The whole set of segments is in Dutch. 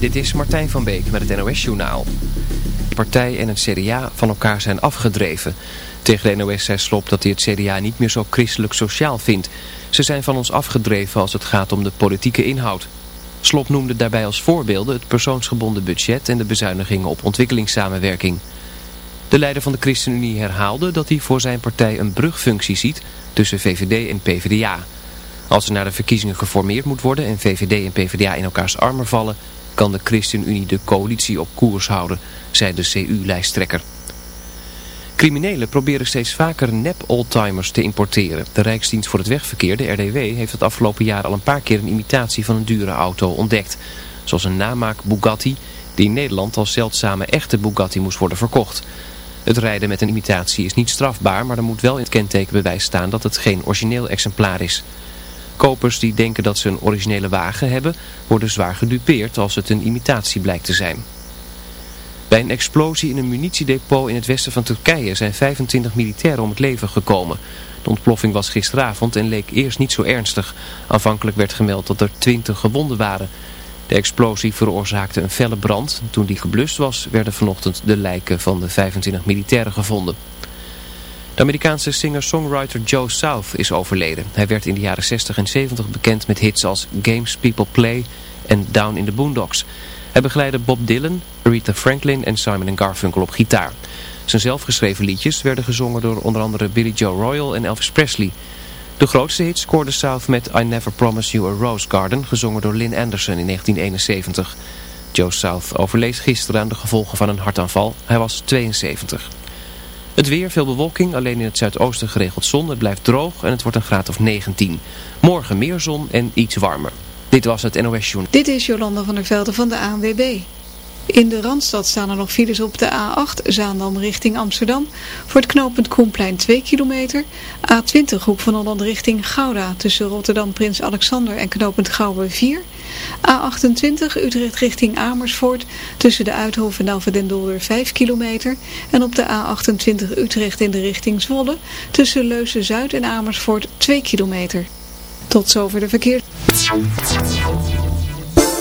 Dit is Martijn van Beek met het NOS-journaal. De partij en het CDA van elkaar zijn afgedreven. Tegen de NOS zei Slop dat hij het CDA niet meer zo christelijk sociaal vindt. Ze zijn van ons afgedreven als het gaat om de politieke inhoud. Slop noemde daarbij als voorbeelden het persoonsgebonden budget en de bezuinigingen op ontwikkelingssamenwerking. De leider van de ChristenUnie herhaalde dat hij voor zijn partij een brugfunctie ziet tussen VVD en PvdA. Als er naar de verkiezingen geformeerd moet worden en VVD en PvdA in elkaars armen vallen, kan de ChristenUnie de coalitie op koers houden, zei de CU-lijsttrekker. Criminelen proberen steeds vaker nep-oldtimers te importeren. De Rijksdienst voor het Wegverkeer, de RDW, heeft het afgelopen jaar al een paar keer een imitatie van een dure auto ontdekt. Zoals een namaak Bugatti, die in Nederland als zeldzame echte Bugatti moest worden verkocht. Het rijden met een imitatie is niet strafbaar, maar er moet wel in het kentekenbewijs staan dat het geen origineel exemplaar is. Kopers die denken dat ze een originele wagen hebben, worden zwaar gedupeerd als het een imitatie blijkt te zijn. Bij een explosie in een munitiedepot in het westen van Turkije zijn 25 militairen om het leven gekomen. De ontploffing was gisteravond en leek eerst niet zo ernstig. Aanvankelijk werd gemeld dat er 20 gewonden waren. De explosie veroorzaakte een felle brand. Toen die geblust was, werden vanochtend de lijken van de 25 militairen gevonden. De Amerikaanse singer-songwriter Joe South is overleden. Hij werd in de jaren 60 en 70 bekend met hits als Games People Play en Down in the Boondocks. Hij begeleidde Bob Dylan, Aretha Franklin en Simon Garfunkel op gitaar. Zijn zelfgeschreven liedjes werden gezongen door onder andere Billy Joe Royal en Elvis Presley. De grootste hit scoorde South met I Never Promise You a Rose Garden, gezongen door Lynn Anderson in 1971. Joe South overleed gisteren aan de gevolgen van een hartaanval. Hij was 72. Het weer, veel bewolking, alleen in het zuidoosten geregeld zon. Het blijft droog en het wordt een graad of 19. Morgen meer zon en iets warmer. Dit was het NOS Journal. Dit is Jolanda van der Velden van de ANWB. In de Randstad staan er nog files op de A8 Zaandam richting Amsterdam. Voor het knooppunt Koenplein 2 kilometer. A20 Hoek van Holland richting Gouda tussen Rotterdam Prins Alexander en knooppunt Gouwe 4. A28 Utrecht richting Amersfoort tussen de Uithof en Alphen den Dolder 5 kilometer. En op de A28 Utrecht in de richting Zwolle tussen Leusen-Zuid en Amersfoort 2 kilometer. Tot zover de verkeer.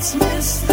It's missed.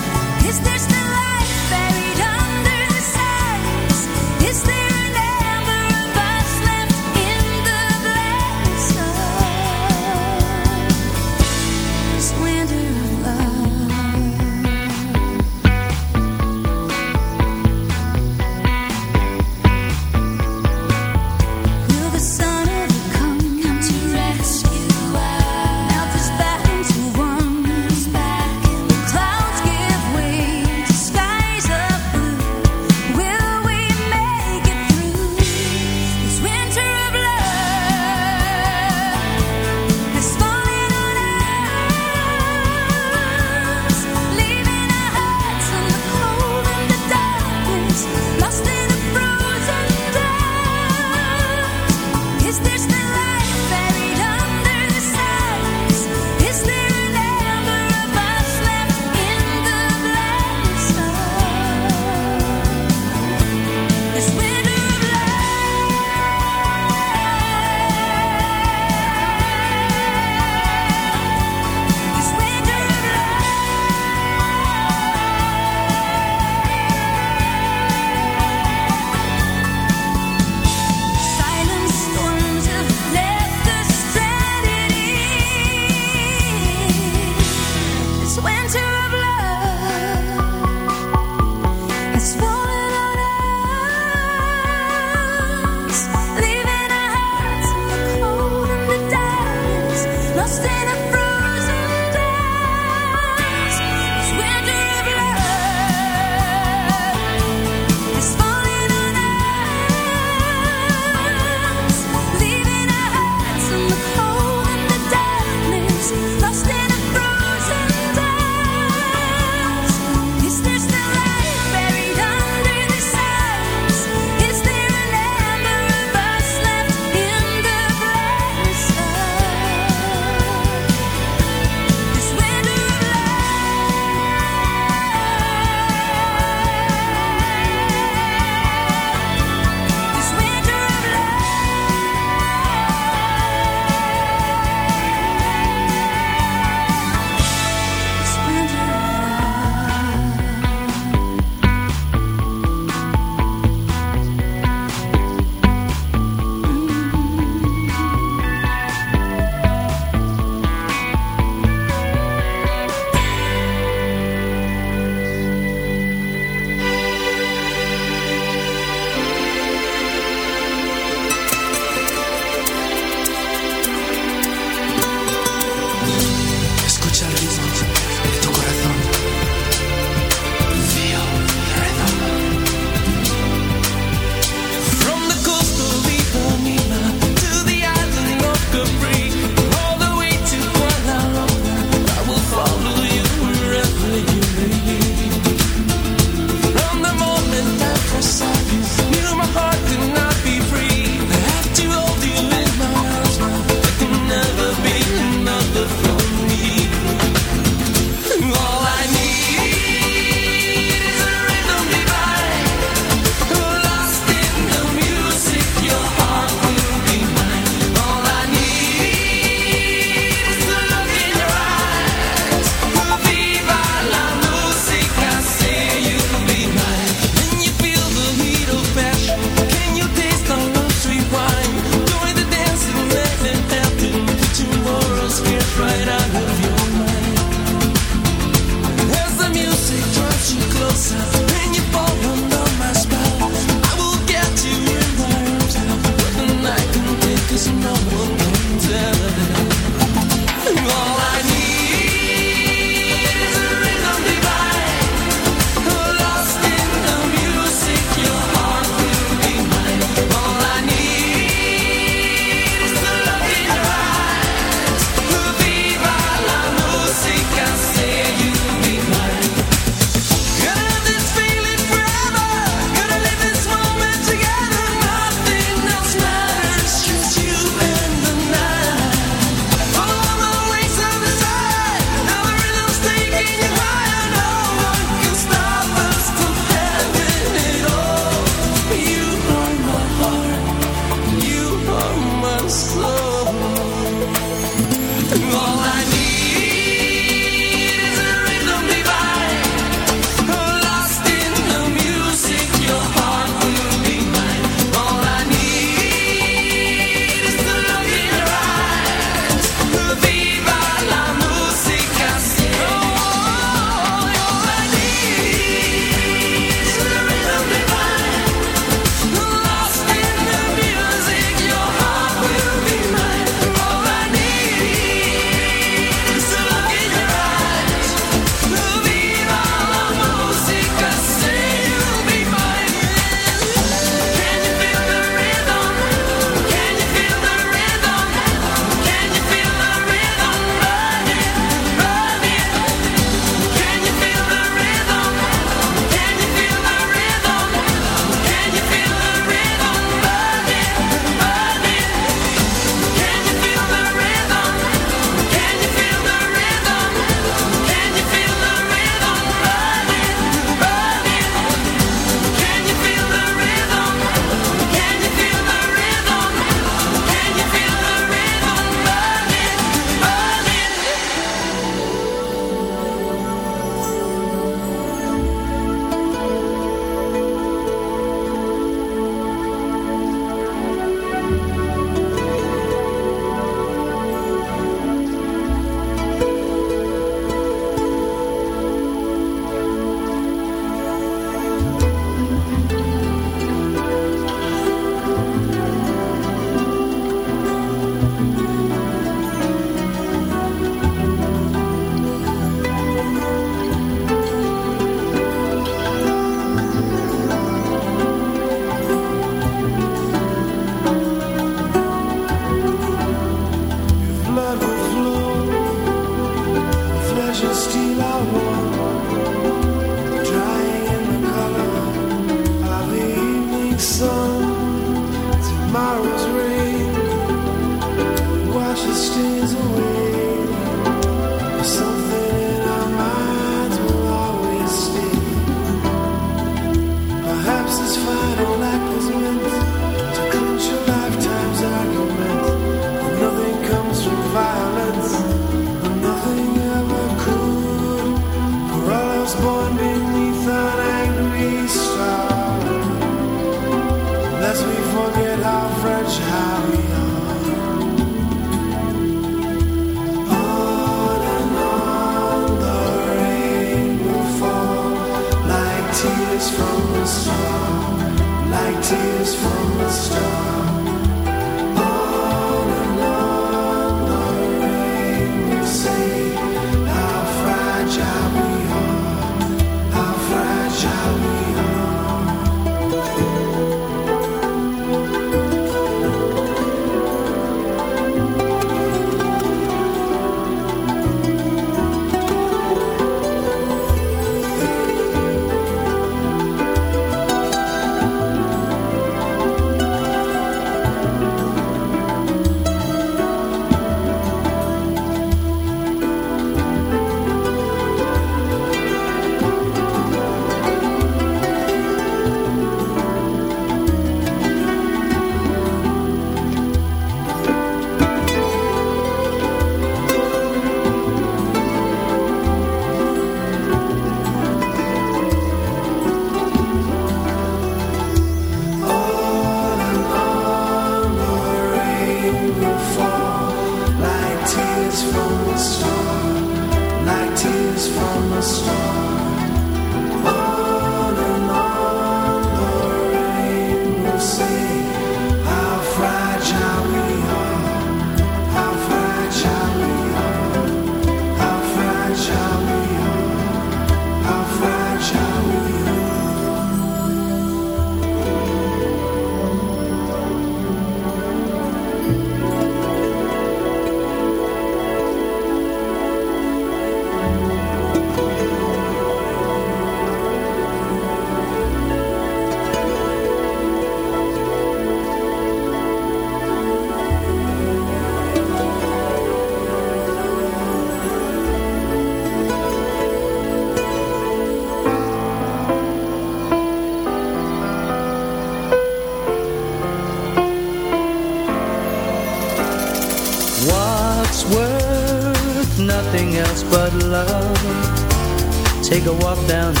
down.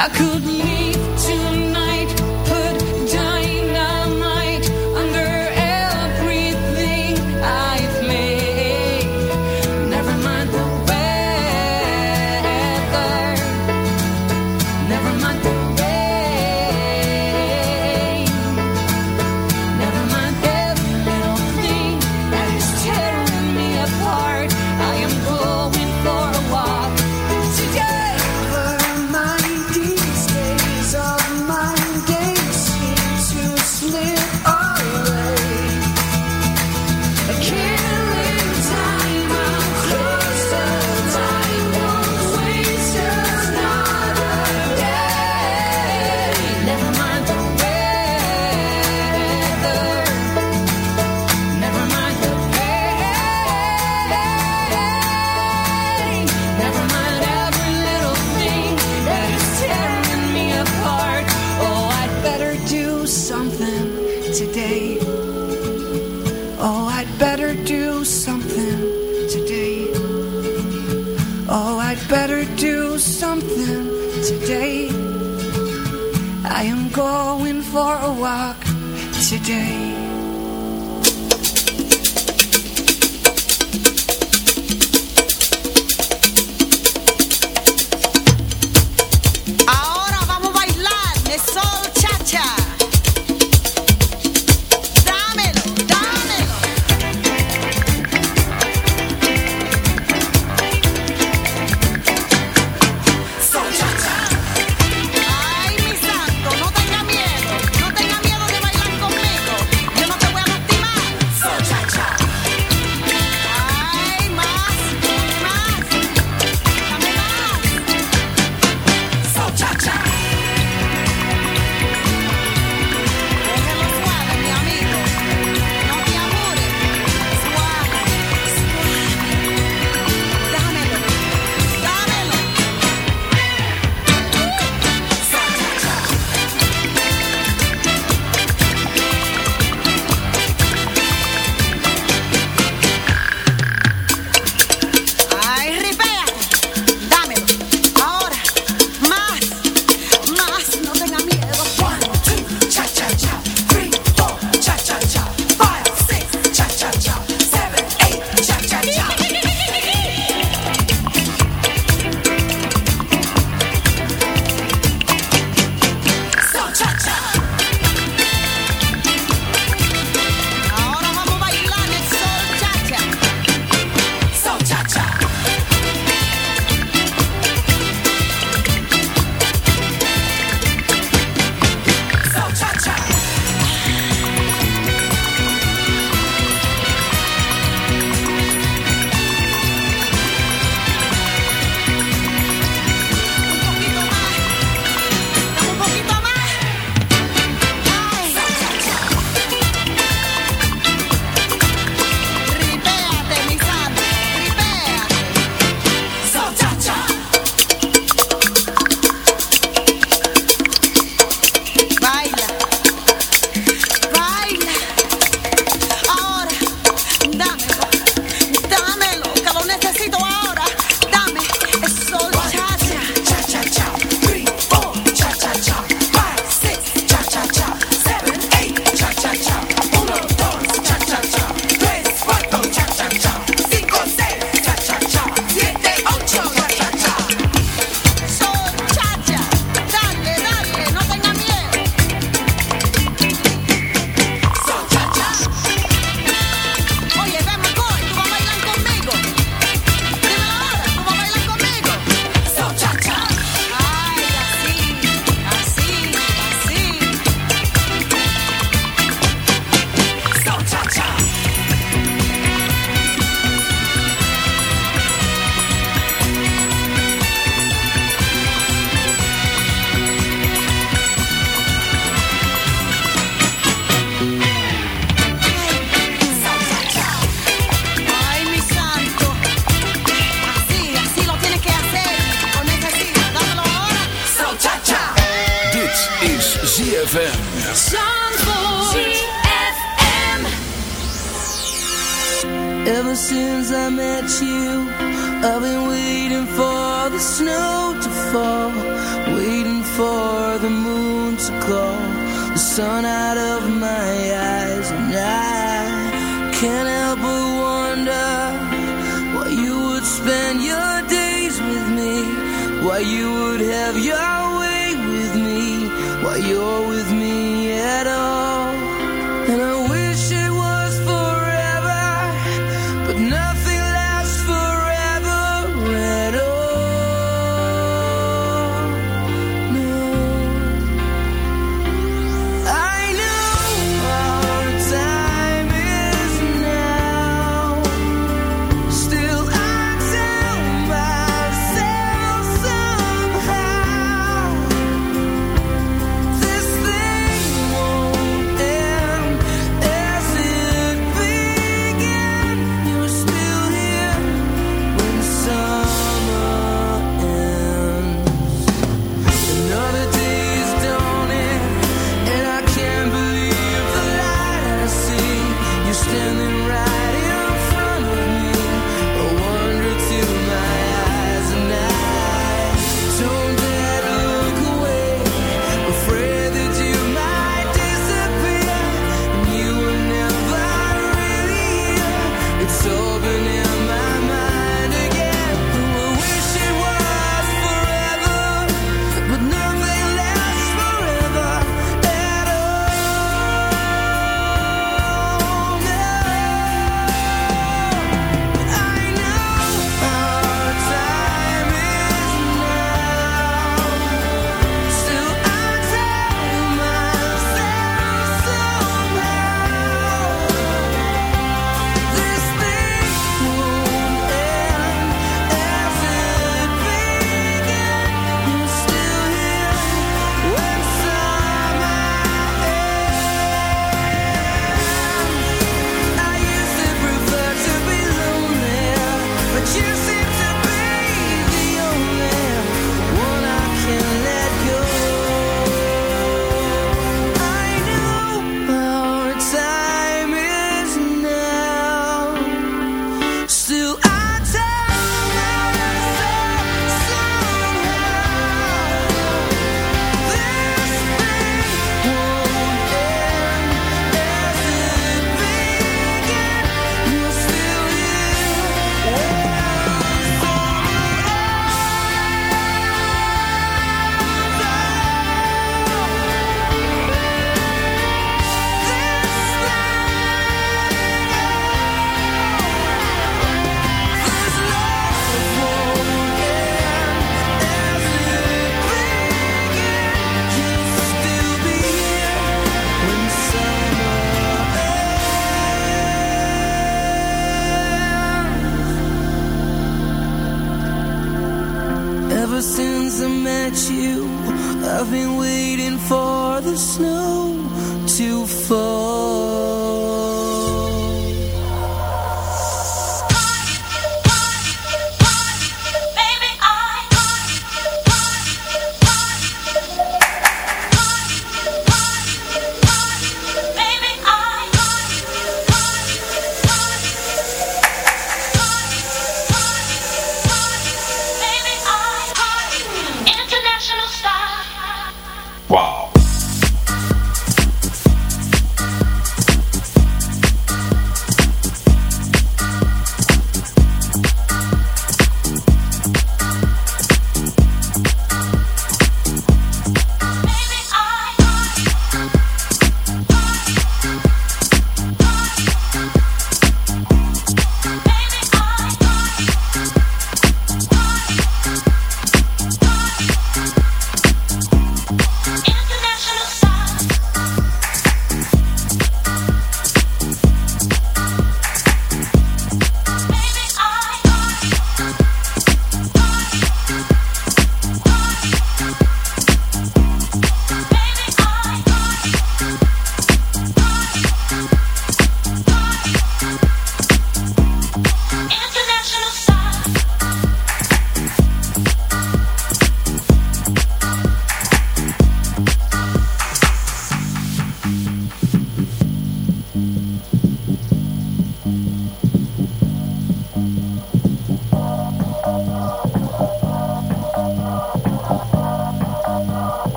I couldn't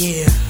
Yeah,